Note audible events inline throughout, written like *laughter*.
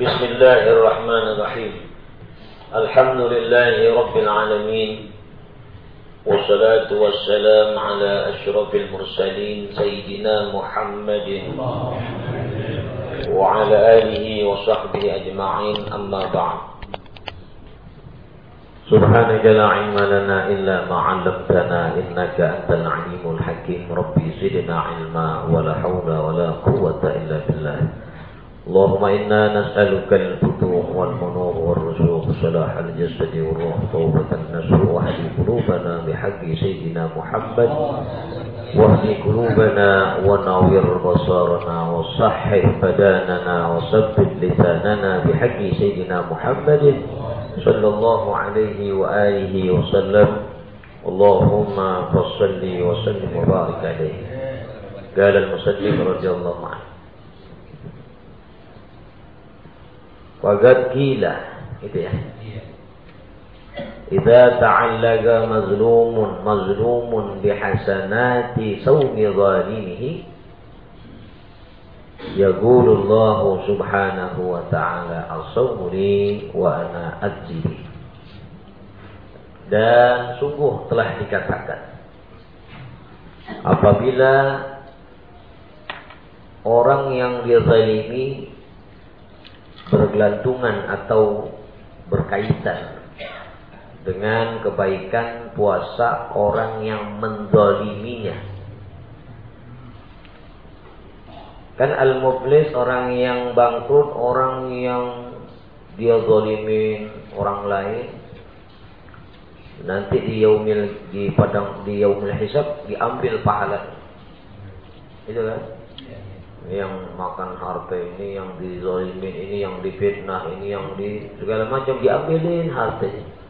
بسم الله الرحمن الرحيم. الحمد لله رب العالمين والصلاة والسلام على أشرف المرسلين سيدنا محمد وعلى آله وصحبه أجمعين أما بعد. سبحانك لا علم لنا إلا ما علمتنا إنك أنت العليم الحكيم. ربي زدنا علما ولا حول ولا قوة إلا بالله. اللهم إنا نسألك الفتوح والمنور والرزوق صلاح الجسد والروح توبة النسر واهدي قلوبنا بحق سيدنا محمد. واهدي قلوبنا ونور بصارنا وصحح بداننا وثبت لساننا بحق سيدنا محمد صلى الله عليه وآله وسلم. اللهم فصل وسلم وبارك عليه. قال المصدق رضي الله عنه. Waqad kila itu ya. Idza ta'allaqa mazlumun mazlumun bihasanati sawmi zalimihi Yaqulu Allah subhanahu wa ta'ala as-sawmu wa ana ajzihi Dan sungguh telah dikatakan Apabila orang yang dizalimi bergelantungan atau berkaitan dengan kebaikan puasa orang yang mendoliminya. Kan al-muflis orang yang bangkrut, orang yang dia orang lain. Nanti di yaumil di padang di yaumil hisab diambil pahala. Itu kan? Ini yang makan harta ini yang dizalimin ini yang difitnah ini yang di segala macam diambilin hartanya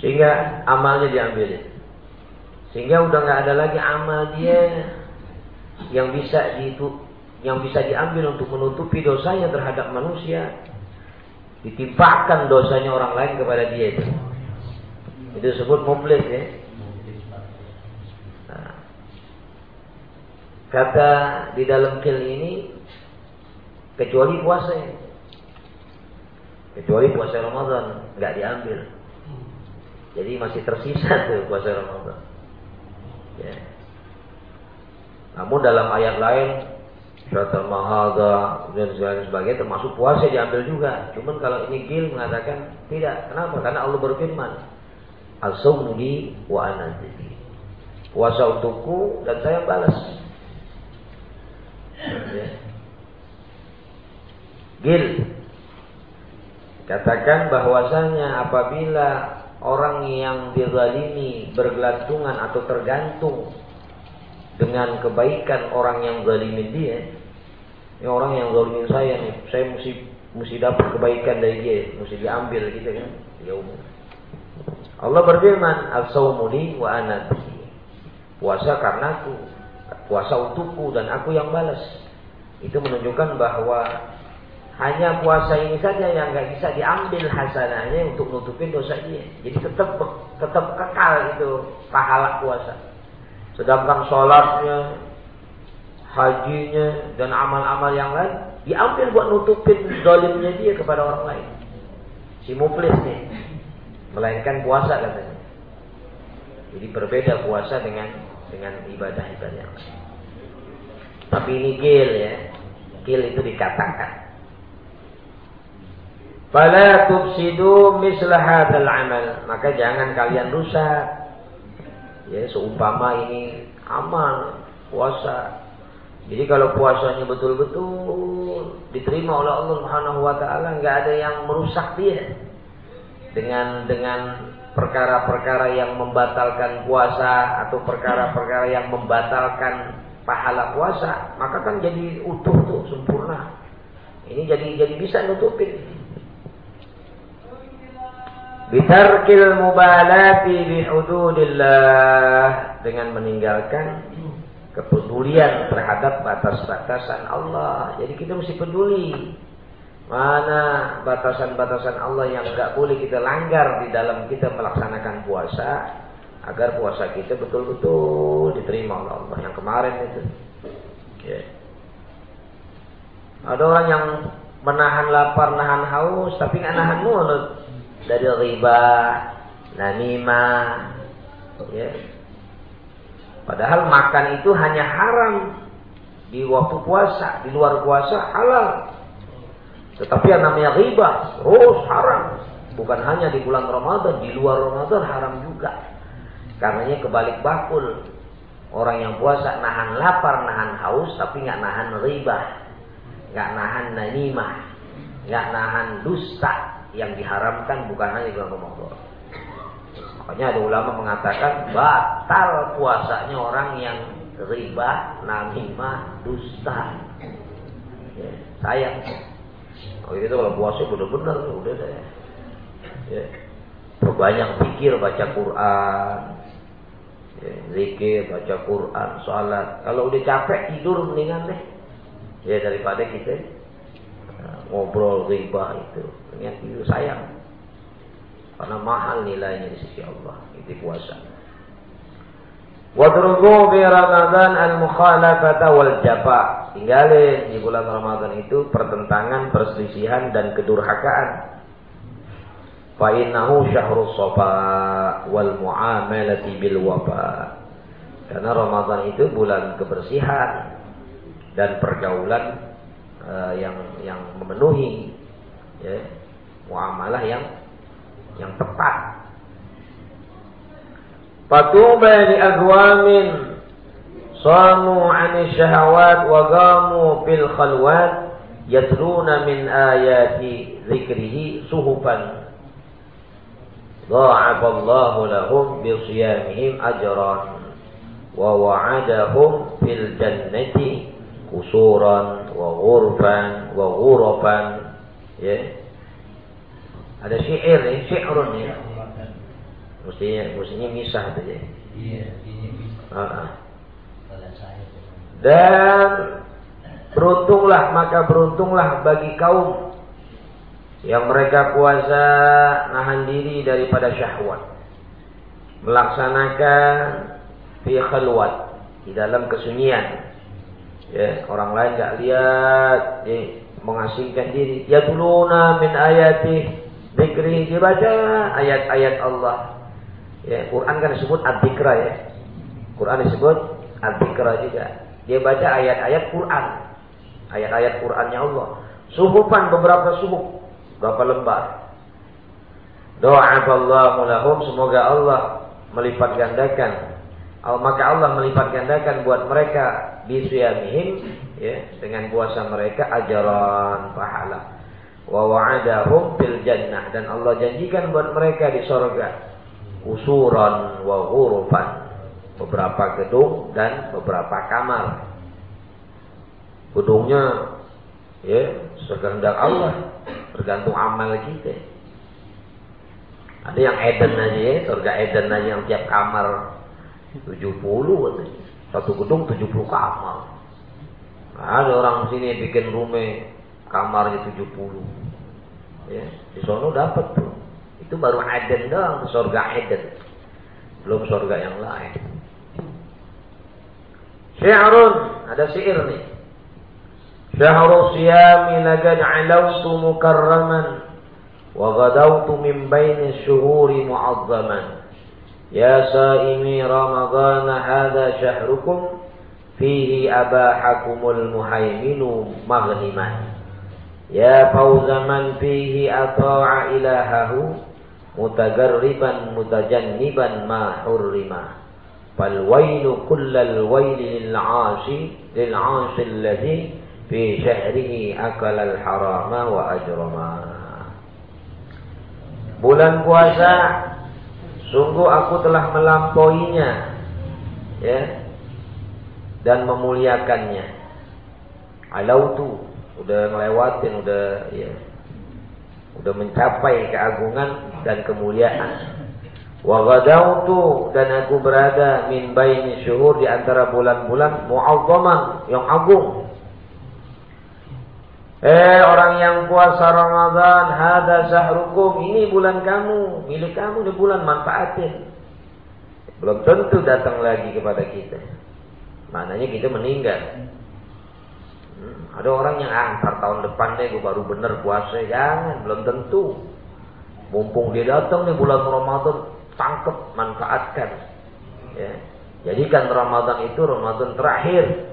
sehingga amalnya diambilin. Sehingga udah nggak ada lagi amal dia yang bisa di yang bisa diambil untuk menutupi dosanya terhadap manusia. Ditimpakan dosanya orang lain kepada dia itu. Itu disebut muflis ya Kata di dalam kil ini kecuali puasa. Kecuali puasa Ramadan nggak diambil. Jadi masih tersisa tuh puasa Ramadan. Ya. Namun dalam ayat lain surat al-mahaga dan sebagainya termasuk puasa diambil juga. Cuman kalau ini gil mengatakan tidak. Kenapa? Karena Allah berfirman, "As-sawmu wa ana Puasa untukku dan saya balas. Gil. Katakan bahwasanya apabila orang yang dizalimi bergelantungan atau tergantung dengan kebaikan orang yang zalimin dia, ini orang yang zalimin saya nih, saya mesti mesti dapat kebaikan dari dia, mesti diambil gitu kan. Ya umum. Allah berfirman, "As-saumuli wa ana Puasa karena aku puasa untukku dan aku yang balas. Itu menunjukkan bahwa hanya puasa ini saja yang nggak bisa diambil hasanahnya untuk nutupin dosa dia. Jadi tetap tetap kekal itu pahala puasa. Sedangkan sholatnya, hajinya dan amal-amal yang lain diambil buat nutupin dolimnya dia kepada orang lain. Si muflis nih, melainkan puasa katanya. Jadi berbeda puasa dengan dengan ibadah-ibadah yang lain. Tapi ini gil ya. Gil itu dikatakan. Fala tufsidu mislah hadzal amal. Maka jangan kalian rusak. Ya, seumpama ini amal, puasa. Jadi kalau puasanya betul-betul diterima oleh Allah Subhanahu wa taala, enggak ada yang merusak dia. Dengan dengan perkara-perkara yang membatalkan puasa atau perkara-perkara yang membatalkan pahala puasa, maka kan jadi utuh tuh sempurna. Ini jadi jadi bisa nutupin. Bitarkil mubalati bihududillah dengan meninggalkan kepedulian terhadap batas-batasan Allah. Jadi kita mesti peduli mana batasan-batasan Allah yang enggak boleh kita langgar di dalam kita melaksanakan puasa agar puasa kita betul-betul diterima oleh Allah yang kemarin itu. Ya. Ada orang yang menahan lapar, nahan haus, tapi nggak nahan mulut dari riba, namimah, ya. Padahal makan itu hanya haram di waktu puasa, di luar puasa halal. Tetapi yang namanya riba terus haram. Bukan hanya di bulan Ramadan, di luar Ramadan haram juga. Karenanya kebalik bakul. Orang yang puasa nahan lapar, nahan haus, tapi nggak nahan riba, nggak nahan nanimah, nggak nahan dusta yang diharamkan bukan hanya di bulan Ramadan. Makanya ada ulama mengatakan batal puasanya orang yang riba, namimah, dusta. Ya, sayang. Oh itu kalau puasa benar-benar udah deh. Ya. Perbanyak pikir baca Quran, ya, zikir, baca Quran, sholat. Kalau udah capek tidur mendingan deh. Ya daripada kita uh, ngobrol riba itu. Mendingan tidur sayang. Karena mahal nilainya di sisi Allah. Itu puasa. Wadrugu bi Ramadan al-mukhalafata wal jafa. Tinggalin di bulan Ramadan itu pertentangan, perselisihan dan kedurhakaan. Fa innahu syahrus safa wal muamalati bil wafa. Karena Ramadan itu bulan kebersihan dan pergaulan uh, yang yang memenuhi ya, muamalah yang yang tepat. فطوبى لأقوام صاموا عن الشهوات وقاموا في الخلوات يتلون من آيات ذكره سهفا ضاعف الله لهم بصيامهم أجرا ووعدهم في الجنة قصورا وغرفا وغرفا. إيه؟ هذا شعر شعر Mestinya, mestinya misah itu ya. Iya, ini. Dan beruntunglah, maka beruntunglah bagi kaum yang mereka puasa nahan diri daripada syahwat. Melaksanakan fi khalwat di dalam kesunyian. Ya orang lain nggak lihat ya, mengasingkan diri. Ya tuluna min ayati dzikri dibaca ayat-ayat Allah ya Quran kan disebut ad-dzikra ya. Quran disebut ad-dzikra juga. Dia baca ayat-ayat Quran. Ayat-ayat Qurannya Allah. Suhufan beberapa suhuf berapa lembar. Do'afallahu lahum semoga Allah melipat gandakan. Maka Allah melipat gandakan buat mereka bisiyamihim ya dengan puasa mereka ajaran pahala. Wa wa'adahum jannah. Dan Allah janjikan buat mereka di sorga usuran wa ghurufan beberapa gedung dan beberapa kamar. Gedungnya ya sekehendak Allah Tergantung amal kita. Ada yang Eden aja ya, surga Eden aja yang tiap kamar 70 katanya. Satu gedung 70 kamar. Ada orang sini bikin rumah kamarnya 70. Ya, di sono dapat tuh. Itu baru Eden doang, surga Eden. Belum surga yang lain. Syi'run, ada syair nih. شهر الصيام لقد علوت مكرما وغدوت من بين الشهور معظما يا سائمي رمضان هذا شهركم فيه أباحكم المهيمن مغنما يا فوز من فيه أطاع إلهه mutagarriban mutajanniban ma hurrima. Fal wailu kullal waili lil 'ashi lil 'ashi alladhi fi syahrihi akala al harama wa ajrama. Bulan puasa sungguh aku telah melampauinya ya dan memuliakannya. Alautu udah ngelewatin udah ya udah mencapai keagungan dan kemuliaan. Wa ghadautu dan aku berada min baini syuhur di antara bulan-bulan mu'azzaman yang agung Eh orang yang puasa Ramadan, hada sahrukum, ini bulan kamu, milik kamu di bulan manfaatin. Belum tentu datang lagi kepada kita. Maknanya kita meninggal. Hmm, ada orang yang ah, tahun depan deh gue baru bener puasa. Jangan, belum tentu. Mumpung dia datang nih bulan Ramadan, tangkep, manfaatkan. Ya. Jadikan Ramadan itu Ramadan terakhir.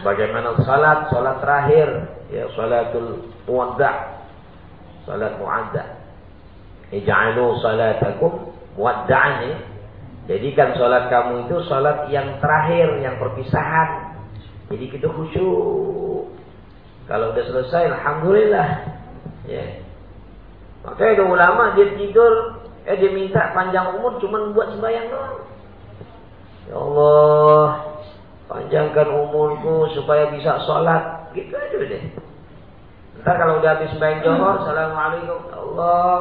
Sebagaimana salat, salat terakhir. Ya, salatul muwadda' salat muwadda' Ij'alu salatakum muwadda'an. Jadikan salat kamu itu salat yang terakhir, yang perpisahan. Jadi kita khusyuk. Kalau udah selesai, alhamdulillah. Ya. Makanya ada ulama dia tidur, eh dia minta panjang umur cuman buat sembahyang doang. Ya Allah, panjangkan umurku supaya bisa sholat. Gitu aja deh. Ntar kalau udah habis sembahyang johor, Assalamualaikum. Ya Allah,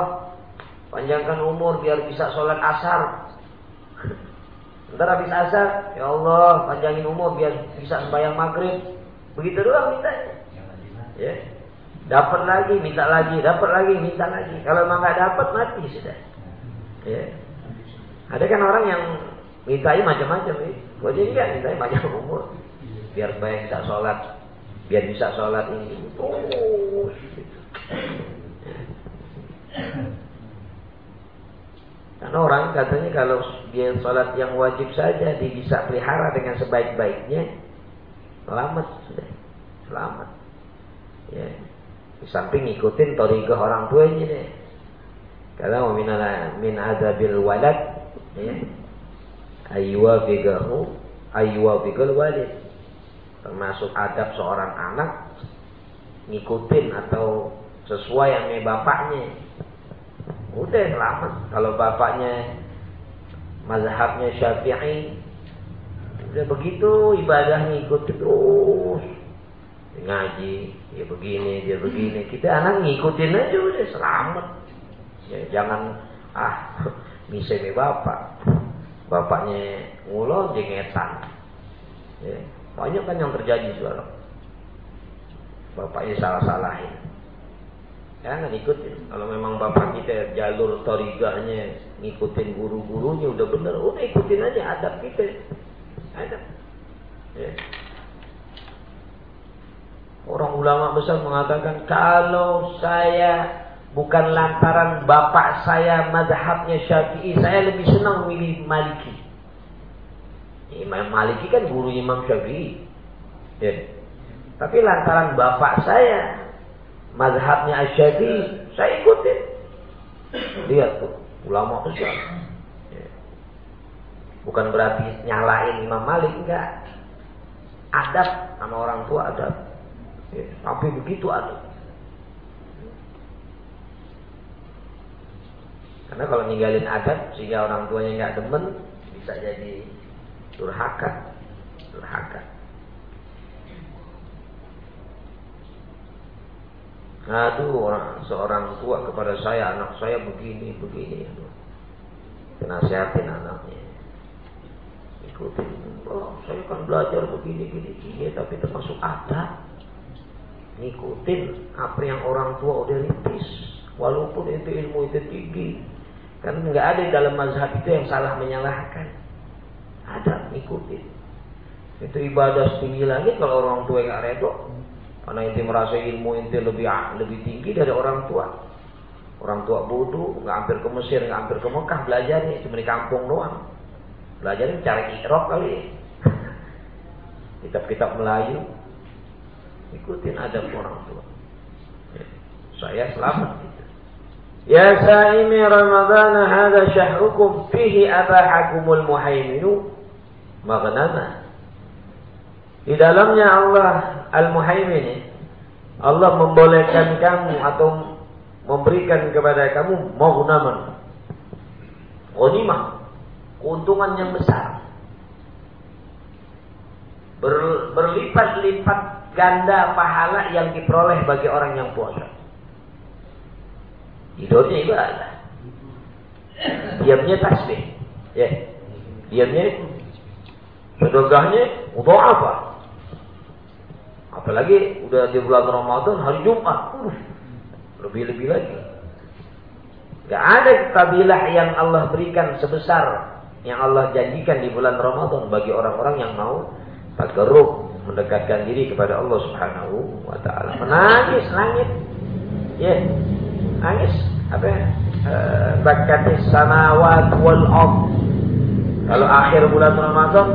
panjangkan umur biar bisa sholat asar. Ntar habis asar, ya Allah, panjangin umur biar bisa sembahyang maghrib. Begitu doang mintanya. Ya. Dapat lagi, minta lagi, dapat lagi, minta lagi. Kalau memang nggak dapat mati sudah. Ya. Ada kan orang yang mintanya macam-macam. Ya. Gue jadi kan mintanya banyak umur. Biar baik bisa sholat. Biar bisa sholat ini. Terus. Karena orang katanya kalau dia sholat yang wajib saja dia bisa pelihara dengan sebaik-baiknya. Selamat sudah. Selamat. Ya. Di samping ngikutin torigah orang tuanya deh. Karena min min adabil walad ya. Aywa bigahu bigal walid. Termasuk adab seorang anak ngikutin atau sesuai yang bapaknya. Udah selamat. Kalau bapaknya mazhabnya Syafi'i, udah begitu ibadahnya ikut terus. Ngaji dia begini dia begini. Kita anak ngikutin aja udah selamat. Ya jangan ah *laughs* misalnya bapak. Bapaknya ngulon jengetan ya, banyak kan yang terjadi sekarang. Bapaknya salah-salahin jangan ikutin kalau memang bapak kita jalur torigahnya ngikutin guru-gurunya udah bener udah ikutin aja adab kita adab ya. Orang ulama besar mengatakan kalau saya bukan lantaran bapak saya mazhabnya Syafi'i, saya lebih senang memilih Maliki. Imam Maliki kan guru Imam Syafi'i. Ya. Tapi lantaran bapak saya mazhabnya Syafi'i, saya ikutin. Lihat tuh, ulama besar. Bukan berarti nyalain Imam Malik enggak. Adab sama orang tua adab. Ya, sampai begitu ada. Karena kalau ninggalin adat sehingga orang tuanya nggak demen bisa jadi durhaka, durhaka. Aduh orang seorang tua kepada saya anak saya begini begini. Nasihatin anaknya. Ikutin. Oh, saya kan belajar begini begini begini tapi termasuk adat ngikutin apa yang orang tua udah rintis walaupun itu ilmu itu tinggi kan nggak ada dalam mazhab itu yang salah menyalahkan ada ngikutin itu ibadah setinggi langit kalau orang tua nggak redo karena itu merasa ilmu itu lebih lebih tinggi dari orang tua orang tua bodoh nggak hampir ke Mesir nggak hampir ke Mekah belajarnya cuma di kampung doang belajarnya cari ikrok kali *laughs* kitab-kitab Melayu Ikutin adab orang tua. Ya. Saya selamat gitu. Ya saimi Ramadan hada syahrukum fihi abahakumul muhaiminu maghnama. Di dalamnya Allah Al-Muhaimin Allah membolehkan kamu atau memberikan kepada kamu maghnaman. Ghanimah. Keuntungan yang besar. Ber, berlipat-lipat ganda pahala yang diperoleh bagi orang yang puasa. Tidurnya ibadah. Diamnya tasbih. Ya. Diamnya sedekahnya apa? Apalagi udah di bulan Ramadan hari Jumat. lebih-lebih lagi. Gak ada kabilah yang Allah berikan sebesar yang Allah janjikan di bulan Ramadan bagi orang-orang yang mau tagarrub mendekatkan diri kepada Allah Subhanahu wa taala. Menangis langit. Ya. Yeah. Nangis apa? Uh, bakatis samawat wal ard. Kalau akhir bulan Ramadan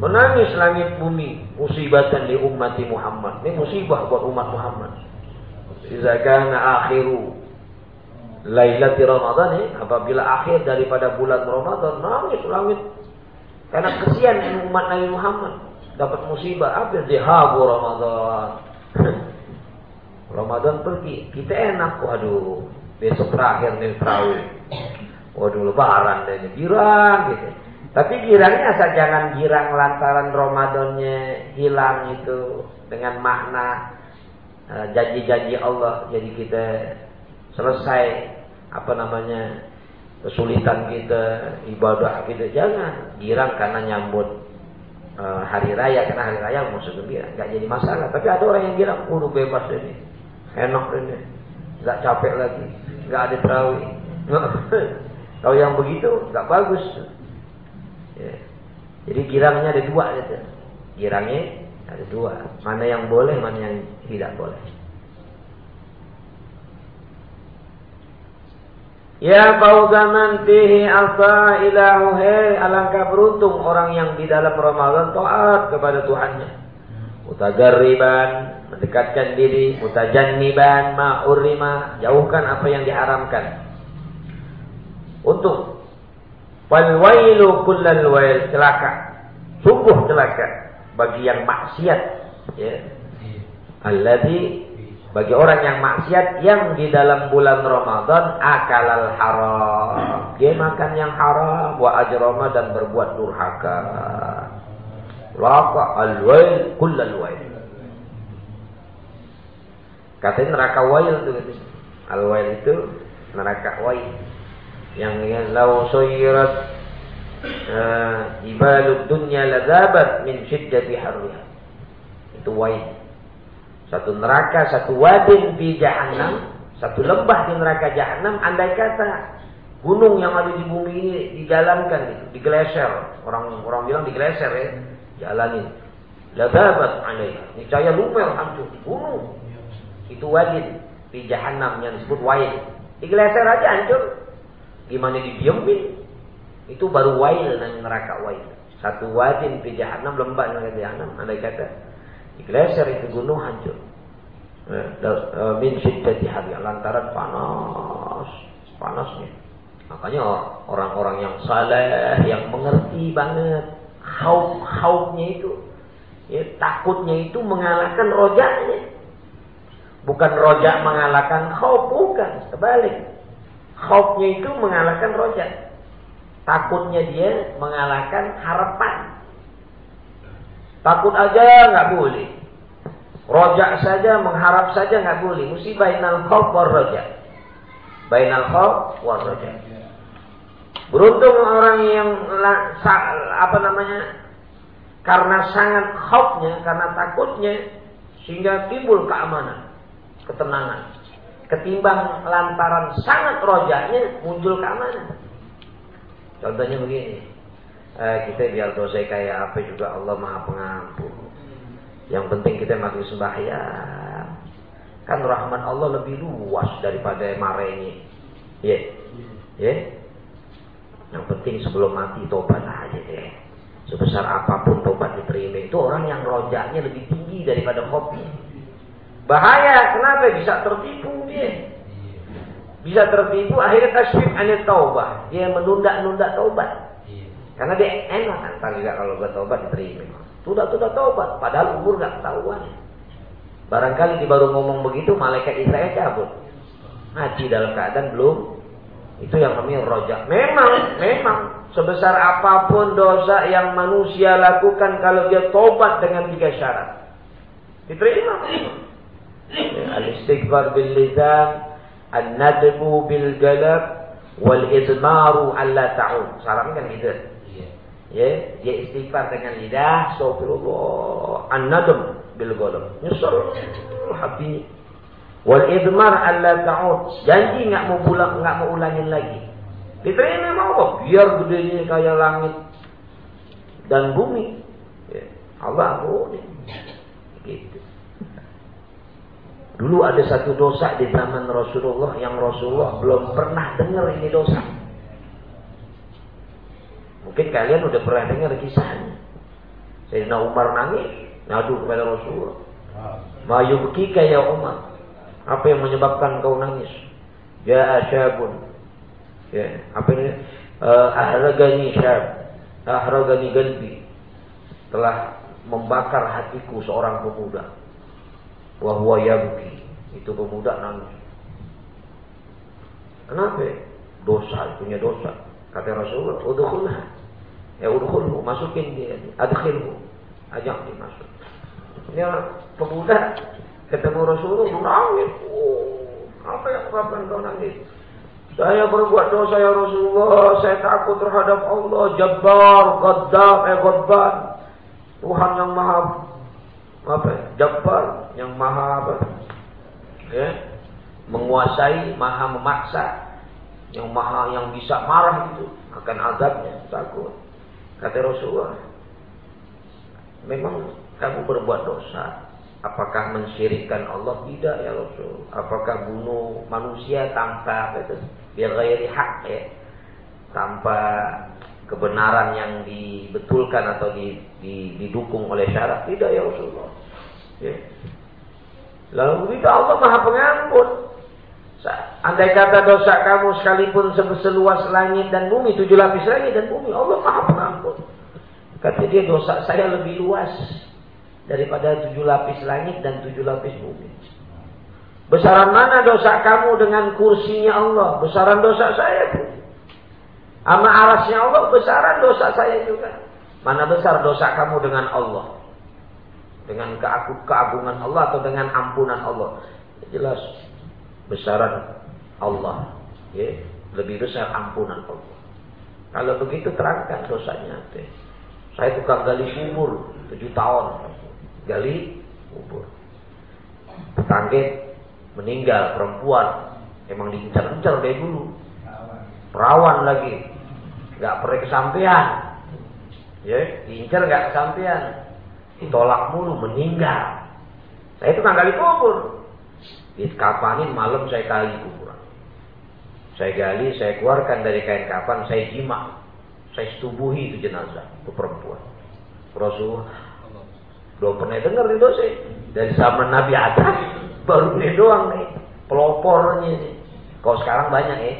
menangis langit bumi musibatan li ummati Muhammad. Ini musibah buat umat Muhammad. Iza kana akhiru lailati Ramadan ya, apabila akhir daripada bulan Ramadan nangis langit karena kesian umat Nabi Muhammad dapat musibah apa zihabu Ramadan. *laughs* Ramadan pergi, kita enak waduh. Besok terakhir nih terawih. Waduh lebaran deh girang gitu. Tapi girangnya asal jangan girang lantaran Ramadannya hilang itu dengan makna eh, janji-janji Allah. Jadi kita selesai apa namanya kesulitan kita ibadah kita jangan girang karena nyambut uh, hari raya. Karena hari raya mau gembira nggak jadi masalah. Tapi ada orang yang girang udah bebas ini enak ini nggak capek lagi nggak ada terawih. *laughs* Kalau yang begitu nggak bagus ya. jadi girangnya ada dua gitu girangnya ada dua mana yang boleh mana yang tidak boleh Ya fauzaman fihi alfa ilahu hei alangkah beruntung orang yang di dalam Ramadan taat kepada Tuhannya. Mutagarriban, mendekatkan diri, mutajanniban ma urima, jauhkan apa yang diharamkan. Untuk wal wailu kullal wail celaka. Sungguh celaka bagi yang maksiat ya. Alladzi bagi orang yang maksiat yang di dalam bulan Ramadan akalal haram. Dia makan yang haram wa ajrama dan berbuat durhaka. Laka al-wail kullal wail. Katanya neraka wail itu. Al-wail itu neraka wail. Yang lau suyirat uh, ibalud dunya ladabat min syiddati harriha. Itu wail. Satu neraka, satu wadin di jahannam, satu lembah di neraka jahannam, andai kata gunung yang ada di bumi ini dijalankan gitu, digeleser. Orang orang bilang digeleser ya, jalanin. Ladabat alaih. Niscaya lumer hancur gunung. Itu wadin di jahannam yang disebut wail. Digeleser aja hancur. Gimana didiemin? Itu baru wail dan neraka wail. Satu wadin di jahannam, lembah neraka jahannam, andai kata Digeser itu gunung hancur. Eh, eh, min syiddati hari lantaran panas, panasnya. Makanya orang-orang yang saleh, yang mengerti banget haum-haumnya itu, ya, takutnya itu mengalahkan rojaknya. Bukan rojak mengalahkan khauf, bukan. Sebalik. Khaufnya itu mengalahkan rojak. Takutnya dia mengalahkan harapan. Takut aja nggak boleh. Rojak saja, mengharap saja nggak boleh. Mesti bainal khawf war rojak. Bainal khawf war rojak. Beruntung orang yang apa namanya karena sangat khaufnya, karena takutnya sehingga timbul keamanan, ketenangan. Ketimbang lantaran sangat rojaknya muncul keamanan. Contohnya begini eh, kita biar dosa kayak apa juga Allah Maha Pengampun. Yang penting kita masih sembahyang. Kan rahmat Allah lebih luas daripada marahnya. Ya. Yeah. Ya. Yeah. Yang penting sebelum mati tobat aja deh. Sebesar apa pun tobat diterima itu orang yang rojaknya lebih tinggi daripada kopi. Bahaya, kenapa bisa tertipu dia? Bisa tertipu akhirnya tasbih anit taubat. Dia menunda-nunda taubat. Karena dia enak kan kalau bertobat diterima. Sudah sudah tobat, padahal umur nggak ketahuan. Barangkali di baru ngomong begitu, malaikat Israel cabut. Mati dalam keadaan belum. Itu yang namanya rojak. Memang, memang sebesar apa pun dosa yang manusia lakukan kalau dia tobat dengan tiga syarat. Diterima. Ya, Al-istighfar bil lisan, an-nadbu bil galab, wal izmaru alla ta'ud. Syaratnya kan gitu ya dia istighfar dengan lidah astagfirullah an-nadm bil ghalab nyesel hati wal idmar alla ta'ud janji enggak mau pulang enggak mau ulangin lagi diterima mau apa biar gedenya kayak langit dan bumi ya. Allah ampuni. Gitu. Dulu ada satu dosa di zaman Rasulullah yang Rasulullah belum pernah dengar ini dosa. Mungkin kalian udah pernah dengar kisahnya. Sayyidina Umar nangis, ngadu kepada Rasulullah. Ma yubkika ya Umar. Apa yang menyebabkan kau nangis? Ya asyabun. Ya, apa ini? Uh, ahragani syab. Ahragani galbi. Telah membakar hatiku seorang pemuda. Wahwa yabki. Itu pemuda nangis. Kenapa? Dosa, punya dosa. Kata Rasulullah, udkhulha. Ya udkhulhu, masukin dia. Adkhilhu. Ajak dia masuk. Ya pemuda ketemu Rasulullah nangis. Oh, apa yang menyebabkan kau nangis? Saya berbuat dosa ya Rasulullah. Saya takut terhadap Allah. Jabbar, Gaddam, eh. Tuhan yang maha apa? Jabbar, yang maha apa? Ya, menguasai, maha memaksa, yang maha yang bisa marah itu akan azabnya. Takut. Kata Rasulullah, memang kamu berbuat dosa. Apakah mensyirikkan Allah? Tidak ya Rasul. Apakah bunuh manusia tanpa itu biar ghairi hak ya? Tanpa kebenaran yang dibetulkan atau di, di, didukung oleh syarat? Tidak ya Rasulullah. Ya. Lalu tidak Allah Maha Pengampun. Andai kata dosa kamu sekalipun seluas langit dan bumi, tujuh lapis langit dan bumi, Allah Maha Pengampun. Kata dia dosa saya lebih luas daripada tujuh lapis langit dan tujuh lapis bumi. Besaran mana dosa kamu dengan kursinya Allah? Besaran dosa saya pun. Ama arasnya Allah, besaran dosa saya juga. Mana besar dosa kamu dengan Allah? Dengan keagungan Allah atau dengan ampunan Allah? Jelas besaran Allah. Ya, lebih besar ampunan Allah. Kalau begitu terangkan dosanya. Saya tukang gali kubur tujuh tahun gali kubur. Tetangga meninggal perempuan emang diincar-incar dari dulu. Perawan lagi, nggak pernah kesampaian. Ya, diincar nggak kesampaian. Ditolak mulu, meninggal. Saya itu kan gali kubur. Dikapanin malam saya gali kuburan. Saya gali, saya keluarkan dari kain kapan, saya jima. Saya setubuhi itu jenazah, itu perempuan. Rasulullah belum pernah dengar itu sih. Dari zaman Nabi Adam *laughs* baru ini doang nih pelopornya nih. Kalau sekarang banyak ya.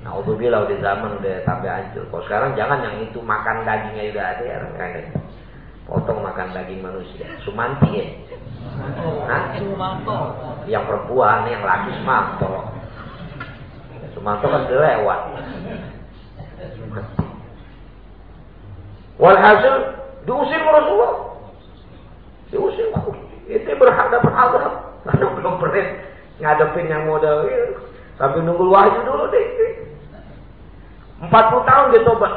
Nah, bilang di zaman udah sampai hancur. Kalau sekarang jangan yang itu makan dagingnya juga ada ya. Potong makan daging manusia. Sumanti ya. Sumanto. Yang perempuan, yang laki Sumanto. Sumanto kan lewat. Walhasil diusir Rasulullah. Diusir Itu berhadapan Allah. Karena belum pernah ngadepin yang model. Sambil nunggu wahyu dulu deh. 40 tahun dia tobat.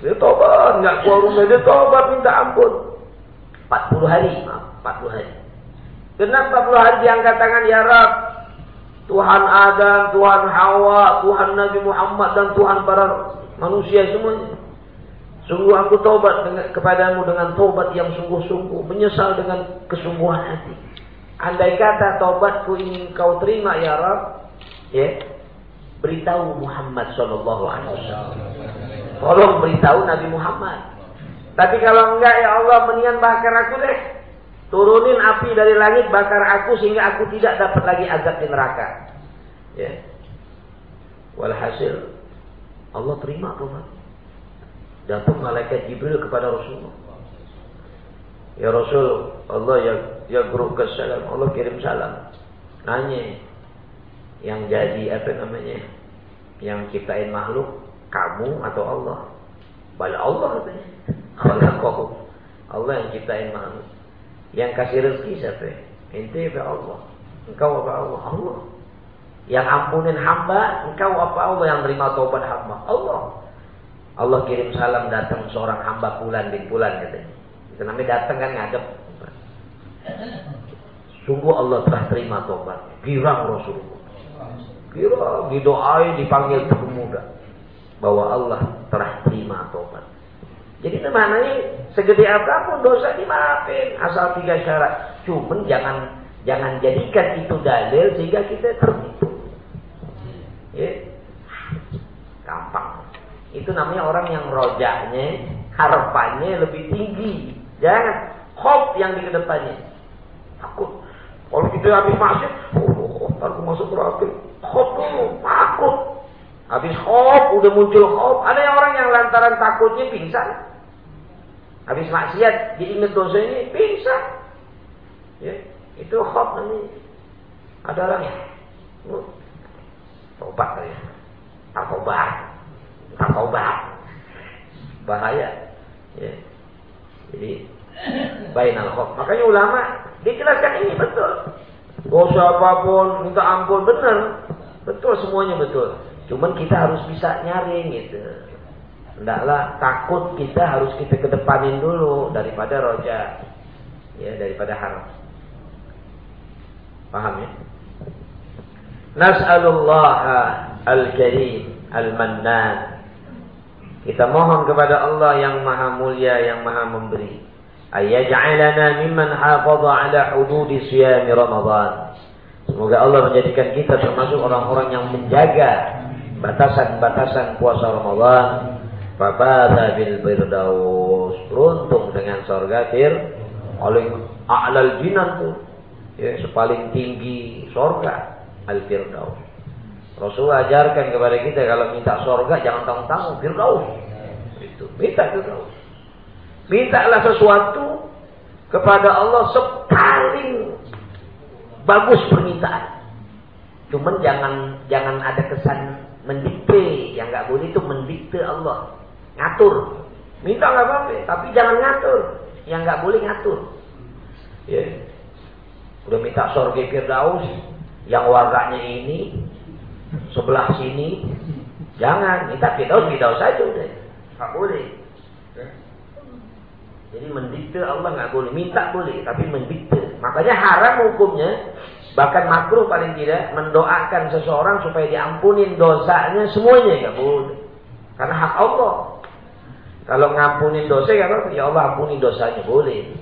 Dia tobat, nggak keluar rumah dia tobat minta ampun. 40 hari, maaf, 40 hari. Kenapa 40 hari diangkat tangan ya Rab? Tuhan Adam, Tuhan Hawa, Tuhan Nabi Muhammad dan Tuhan para manusia semuanya. Sungguh aku taubat kepadamu dengan taubat yang sungguh-sungguh. Menyesal dengan kesungguhan hati. Andai kata taubatku ingin kau terima ya Rab. Ya. Beritahu Muhammad Sallallahu Alaihi Wasallam. Tolong beritahu Nabi Muhammad. Tapi kalau enggak ya Allah mendingan bakar aku deh. Turunin api dari langit bakar aku sehingga aku tidak dapat lagi azab di neraka. Ya. Walhasil Allah terima taubat. Datang malaikat Jibril kepada Rasulullah. Ya Rasul, Allah ya ya ke salam, Allah kirim salam. Nanya yang jadi apa namanya? Yang ciptain makhluk kamu atau Allah? Bala Allah katanya. Allah yang ciptain makhluk. Yang kasih rezeki siapa? Ente apa Allah? Engkau apa Allah? Allah. Yang ampunin hamba, engkau apa Allah yang terima taubat hamba? Allah. Allah kirim salam datang seorang hamba pulan bin pulan katanya. Itu namanya datang kan ngadep. Sungguh Allah telah terima tobat. Girang Rasulullah. Girang didoai dipanggil pemuda bahwa Allah telah terima tobat. Jadi itu maknanya segede apa pun dosa dimaafin asal tiga syarat. Cuman jangan jangan jadikan itu dalil sehingga kita tertipu. Ya. Gampang. Itu namanya orang yang rojaknya, harapannya lebih tinggi. Jangan hope yang di ke depannya. Takut. Kalau kita habis masuk, oh, ntar masuk neraka. Hope dulu, takut. Habis hope, udah muncul hope. Ada yang orang yang lantaran takutnya pingsan. Habis maksiat, diingat dosa ini, pingsan. Ya, itu hope nanti. Ada orang yang, oh, tobat kali ya. Tak tobat. Tak tobat. Bahaya. Ya. Jadi, bainal khawf. Makanya ulama dijelaskan ini betul. Dosa apa pun, minta ampun, benar. Betul semuanya betul. Cuman kita harus bisa nyaring gitu. Hendaklah takut kita harus kita kedepanin dulu daripada roja. Ya, daripada haram. Paham ya? Nas'alullah al-karim al-mannan. Kita mohon kepada Allah yang maha mulia, yang maha memberi ayyaj'alana mimman hafaza ala hududi siyam Ramadan. Semoga Allah menjadikan kita termasuk orang-orang yang menjaga batasan-batasan puasa Ramadan. Fabata bil firdaus. Beruntung dengan surga fir paling a'lal jinan tuh. Ya, sepaling tinggi surga al firdaus. Rasul ajarkan kepada kita kalau minta surga jangan tanggung-tanggung firdaus. Itu, minta firdaus. Mintalah sesuatu kepada Allah sepaling bagus permintaan. Cuman jangan jangan ada kesan mendikte, yang nggak boleh itu mendikte Allah, ngatur. Minta nggak apa-apa, tapi jangan ngatur. Yang nggak boleh ngatur. Ya. Udah minta sorge Firdaus yang warnanya ini sebelah sini. Jangan minta Firdaus Firdaus saja udah. Nggak boleh. Jadi mendikte Allah nggak boleh, minta boleh, tapi mendikte. Makanya haram hukumnya, bahkan makruh paling tidak mendoakan seseorang supaya diampunin dosanya semuanya nggak boleh. Karena hak Allah. Kalau ngampunin dosa ya apa? Ya Allah ampuni dosanya boleh.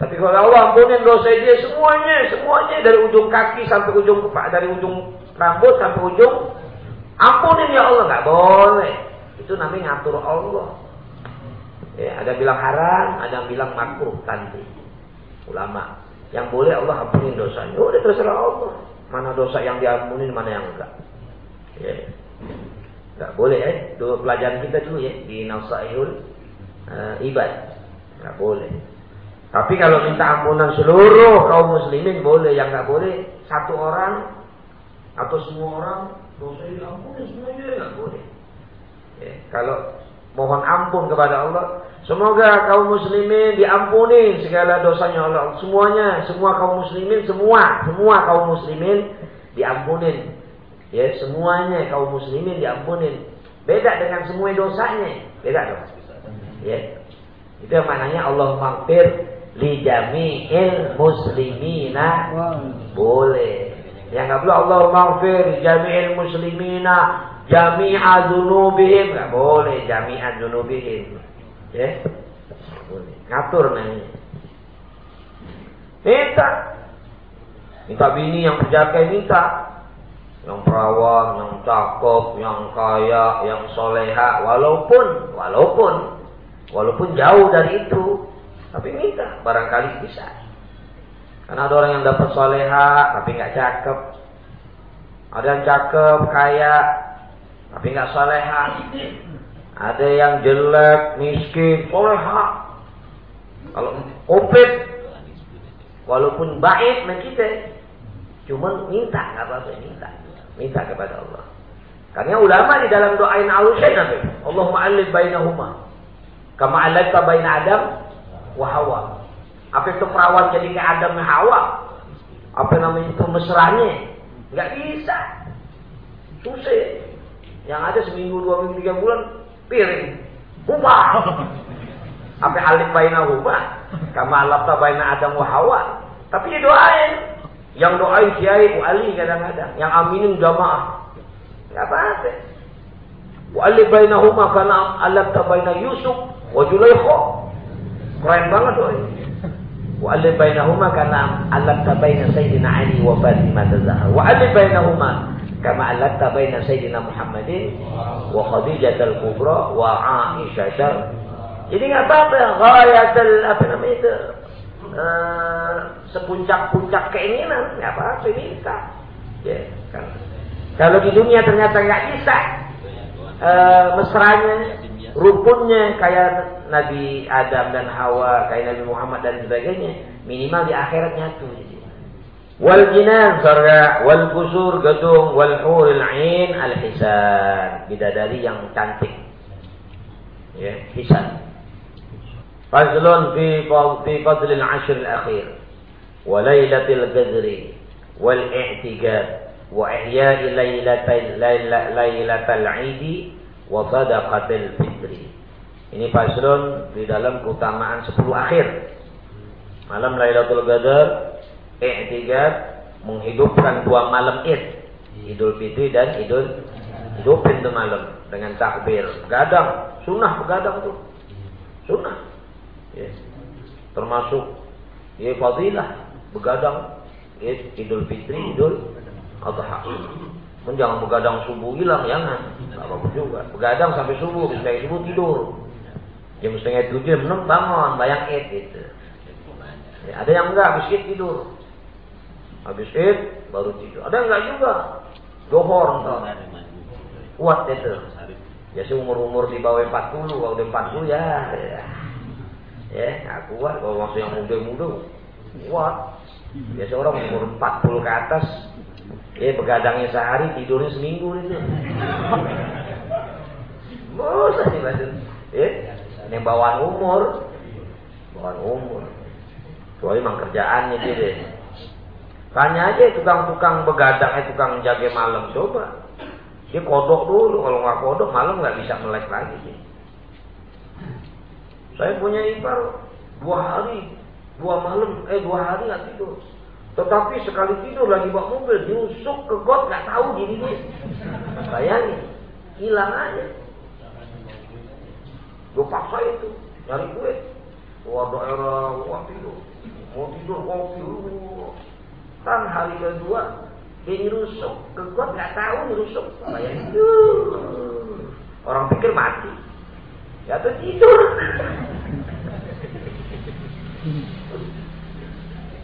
Tapi kalau Allah ampunin dosa dia semuanya, semuanya dari ujung kaki sampai ujung kepala, dari ujung rambut sampai ujung, ampunin ya Allah nggak boleh. Itu namanya ngatur Allah. Ya, ada bilang haram, ada bilang makruh nanti. Ulama. Yang boleh Allah ampuni dosanya. Oh, udah terserah Allah. Mana dosa yang diampuni, mana yang enggak. Ya. Enggak boleh ya. Itu pelajaran kita dulu ya di Nasaihul uh, ibad. Enggak boleh. Tapi kalau minta ampunan seluruh kaum muslimin boleh, yang enggak boleh satu orang atau semua orang dosa diampuni semuanya enggak boleh. Ya, kalau mohon ampun kepada Allah Semoga kaum muslimin diampuni segala dosanya Allah. Semuanya, semua kaum muslimin, semua, semua kaum muslimin diampunin. Ya, semuanya kaum muslimin diampunin. Beda dengan semua dosanya. Beda dong. Ya. Itu maknanya Allah maghfir li jami'il muslimina. Boleh. Yang enggak boleh Allah maghfir li jami'il muslimina jami'a dzunubihim. Enggak boleh jami'a dzunubihim. Ya. Ngatur namanya. Minta. Minta bini yang berjaga minta. Yang perawan, yang cakep, yang kaya, yang soleha. Walaupun, walaupun, walaupun jauh dari itu. Tapi minta, barangkali bisa. Karena ada orang yang dapat soleha, tapi nggak cakep. Ada yang cakep, kaya, tapi nggak soleha. Ada yang jelek, miskin, soleha. Kalau komplit, walaupun baik dengan kita, cuma minta, nggak apa-apa minta, minta kepada Allah. Karena ulama di dalam doain alusnya nabi, Allahumma alif bainahuma, kama alifta baina Adam wa Hawa. Apa itu perawan jadi ke Adam dan Hawa? Apa namanya itu mesranya? Nggak bisa. Susah. Yang ada seminggu, dua minggu, tiga bulan, piring. Ubah. Apa alif baina ubah. Kama alafta baina Adam wa Hawa. Tapi dia doain. Yang doain Kiai Bu Ali kadang-kadang. Yang aminin jamaah. Enggak apa-apa. Wa alif bainahuma kana alafta baina Yusuf Wa Julaikha. Keren banget tuh. Wa alif bainahuma karena alaf baina Sayyidina Ali wa Fatimah Zahra. Wa alif bainahuma baina Sayyidina Muhammadin wa Khadijah al-Kubra wa Aisyah. Jadi nggak apa-apa, ghayatul apa namanya itu? Uh, sepuncak-puncak keinginan, nggak apa-apa minta. Ya, kan. Kalau di dunia ternyata nggak bisa, uh, mesranya, rukunnya kayak Nabi Adam dan Hawa, kayak Nabi Muhammad dan sebagainya, minimal di akhirat nyatu. Wal jinan surga, wal kusur gedung, wal huril ain al hisan. Bidadari yang cantik. Ya, hisan. Fazlun fi fi fadl al ashr al akhir. Wa lailatul qadri wal i'tikad wa ihya'i lailatul lailatul 'idi wa sadaqatil fitri. Ini faslun di dalam keutamaan 10 akhir. Malam Lailatul Qadar, i'tikad menghidupkan dua malam Id. Idul Fitri dan Idul hidupin itu malam dengan takbir. Begadang, sunnah begadang tuh. Sunnah. Ya. Termasuk ya fadilah begadang Id, Idul Fitri, Idul Adha. Pun jangan begadang subuh hilang, jangan. Tidak apa juga. Begadang sampai subuh, sampai subuh tidur. Jam setengah tujuh, jam bangun, bayang id gitu. Ya, ada yang enggak, id tidur. Habis id, baru tidur. Ada enggak juga. Dohor entah. Kuat itu. Ya sih umur-umur di bawah 40, kalau udah 40 ya. Ya, ya kuat. Kalau masih yang muda-muda, kuat. Biasa orang umur 40 ke atas, Ya begadangnya sehari, tidurnya seminggu itu. Bosan nih maksud. Ya, ini bawaan umur. Bawaan umur. Kecuali memang kerjaannya dia deh. Tanya aja tukang-tukang begadang, eh tukang jaga malam. Coba. Dia kodok dulu. Kalau nggak kodok, malam nggak bisa melek lagi. Dia. Saya punya ipar dua hari, dua malam, eh dua hari nggak tidur. Tetapi sekali tidur lagi bawa mobil, diusuk ke got, nggak tahu dirinya. Bayangin, hilang aja. Gue paksa itu, nyari gue. Wah daerah, wah tidur. Mau tidur kopi. Kan hari kedua, dia nyerusuk ke got, nggak tahu nyerusuk. Bayangin, orang pikir mati. Jatuh tidur.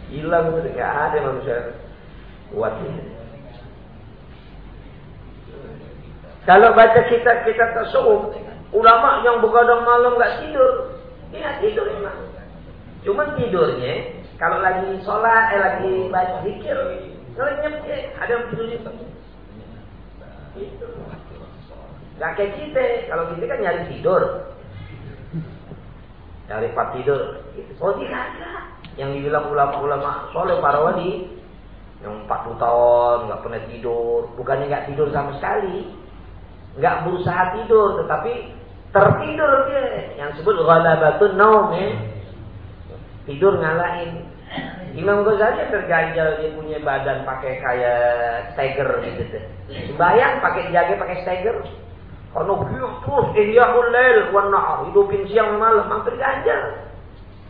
Hilang itu nggak ada manusia kuat ini. Kalau baca kitab kitab tasawuf, ulama yang begadang malam nggak tidur, dia tidur memang. Cuma tidurnya kalau lagi sholat, eh lagi baca zikir, ngelenyap ya, ada juga. Itu. Gak kayak kita, kalau kita kan nyari tidur. Nyari part tidur. Oh dia ada yang dibilang ulama-ulama soleh para wali yang 40 tahun nggak pernah tidur bukannya nggak tidur sama sekali nggak berusaha tidur tetapi tertidur dia yang sebut ghalabatun naum ya tidur ngalahin Imam Ghazali terganjal dia punya badan pakai kayak steger gitu tuh. Bayang pakai jaga pakai steger. Kalau terus ihya'ul lail wan hidupin siang malam, hampir ganjal.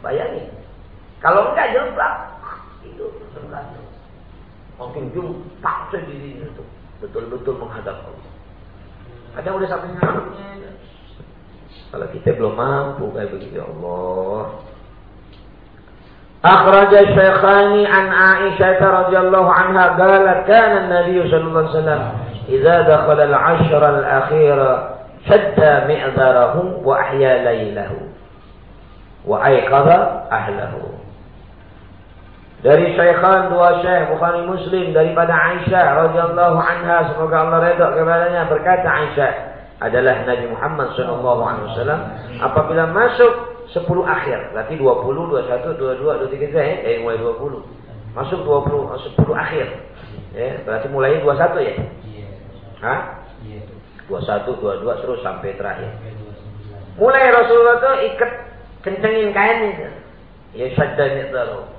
Bayangin. Kalau enggak jilbab itu tergantung. Makin jumpa saja di itu betul-betul menghadap Allah. Ada udah sampai. Kalau kita belum mampu kayak begitu ya Allah. أخرج الشيخان عن عائشة رضي الله عنها قالت كان النبي صلى الله عليه وسلم إذا دخل العشر الأخيرة شد معذره وأحيا ليله وأيقظ أهله dari Syekhan dua Syekh Bukhari Muslim daripada Aisyah radhiyallahu anha semoga Allah redha kepadanya berkata Aisyah adalah Nabi Muhammad sallallahu alaihi wasallam apabila masuk 10 akhir. Berarti 20 21 22 23 saya eh mulai 20 masuk 20 10 akhir. Ya berarti mulai 21 ya? Hah? 21 22 terus sampai terakhir. Mulai Rasulullah itu ikat kencengin kainnya. Ya syadda miqdaru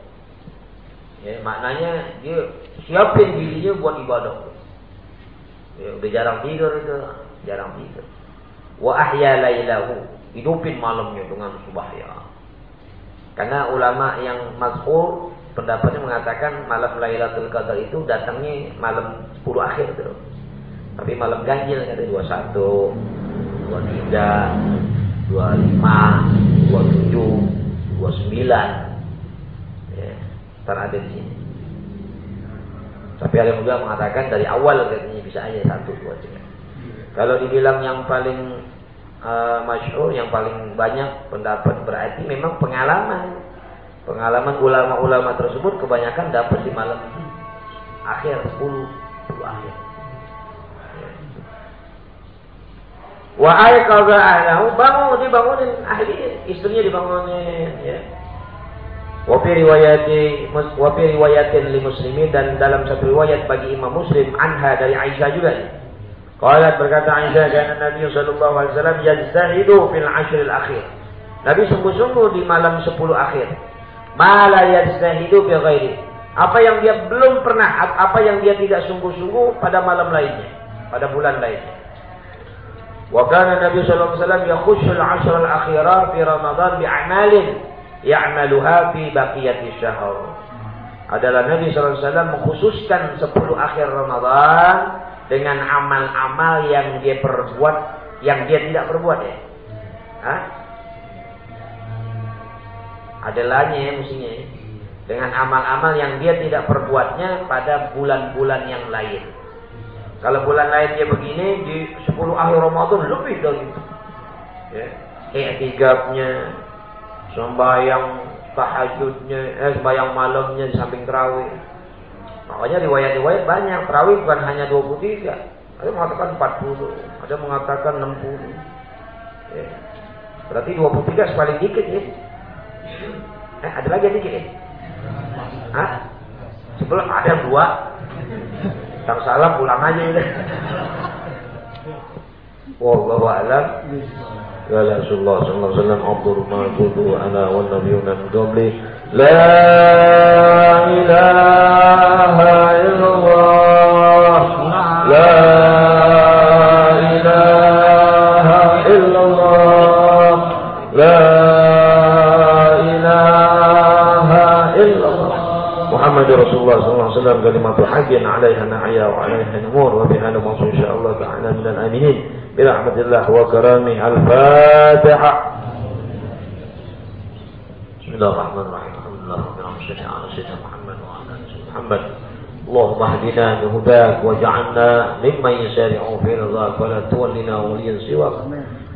Ya, maknanya dia siapin dirinya buat ibadah. Ya, udah jarang tidur itu, jarang tidur. Wa ahya lailahu, hidupin malamnya dengan subahya. Karena ulama yang mazkur pendapatnya mengatakan malam Lailatul Qadar itu datangnya malam 10 akhir tuh. Tapi malam ganjil ada 21, 23, 25, 27, 29. Ya, ada di sini. Tapi ada juga mengatakan dari awal katanya bisa aja satu dua tiga. Kalau dibilang yang paling uh, masyhur, yang paling banyak pendapat berarti memang pengalaman. Pengalaman ulama-ulama tersebut kebanyakan dapat di malam akhir 10, 10 akhir. Wa ayqadha ahlahu bangun dibangunin ahli istrinya dibangunin ya. Wa fi riwayati wa fi riwayatin li muslimin dan dalam satu riwayat bagi Imam Muslim anha dari Aisyah juga. Qalat berkata Aisyah karena Nabi sallallahu alaihi wasallam yajtahidu fil ashr al akhir. Nabi sungguh-sungguh di malam 10 akhir. Mala yajtahidu bi ghairi. Apa yang dia belum pernah, apa yang dia tidak sungguh-sungguh pada malam lainnya, pada bulan lainnya. Wa kana Nabi sallallahu alaihi wasallam yakhushu al ashr al akhira fi Ramadan bi a'malin ya'maluha fi baqiyati syahr. Adalah Nabi SAW mengkhususkan 10 akhir Ramadan dengan amal-amal yang dia perbuat, yang dia tidak perbuat ya. Hah? Adalahnya ya mestinya ya. Dengan amal-amal yang dia tidak perbuatnya pada bulan-bulan yang lain. Kalau bulan lain dia begini, di 10 akhir Ramadan lebih dari itu. Ya. Iktigabnya, sembahyang tahajudnya, eh sembahyang malamnya di samping terawih. Makanya riwayat-riwayat banyak. Terawih bukan hanya 23. Ada mengatakan 40, ada mengatakan 60. Ya. Berarti 23 paling dikit ya. Eh, ada lagi yang dikit ya? Hah? Sebelum ada dua. Tak salah pulang aja udah. Wallahu a'lam. قال رسول الله صلى الله عليه وسلم أفضل ما قلت أنا والنبيون من قبلي لا إله وسلم كلمة حي عليها نعيا وعليها نمور وبها نموت إن شاء الله تعالى من الآمنين برحمة الله وكرامه الفاتحة بسم الله الرحمن اللهم اهدنا بهداك واجعلنا ممن يسارع في رضاك. ولا تولنا وليا سواك.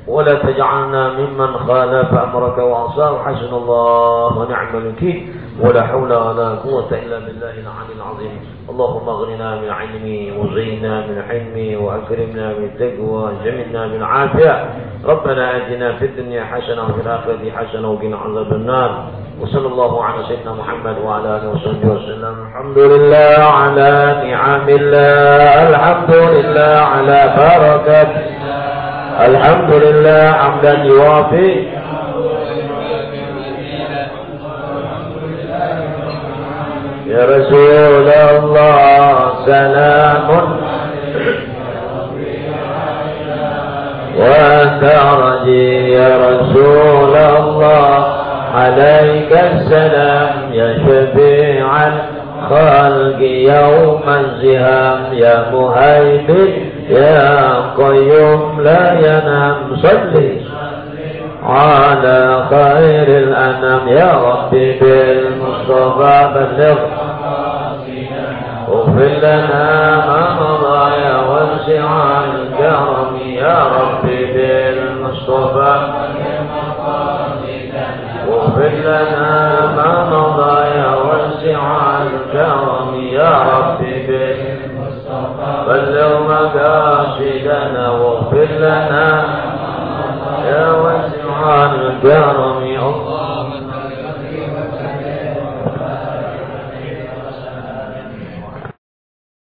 ولا تجعلنا ممن خالف أمرك وعصاه حسن الله ونعم الوكيل. ولا حول ولا قوة إلا بالله العلي العظيم. اللهم اغننا من علمي وزينا من حلمي وأكرمنا من تقوى جملنا من عافية ربنا آتنا في الدنيا حسنة وفي الآخرة حسنة وقنا عذاب النار. وصلى الله على سيدنا محمد وعلى آله وصحبه وسلم. الحمد لله على نعم الله. الحمد لله على بركة. الحمد لله حمدا يوافي. يا رسول الله سلام. وترجي يا رسول الله. عليك السلام يا شفيع الخلق يوم الزهام يا مهيمن يا قيوم لا ينام. صلي على خير الأنام يا ربي بالمصطفى بلغ. اغفر لنا ما مضى يا واسع الكرم يا ربي بالمصطفى. اغفر لنا ما مضى يا واسع الكرم يا ربي بالمصطفى بلغ مقاصدنا واغفر لنا يا واسع الكرم اللهم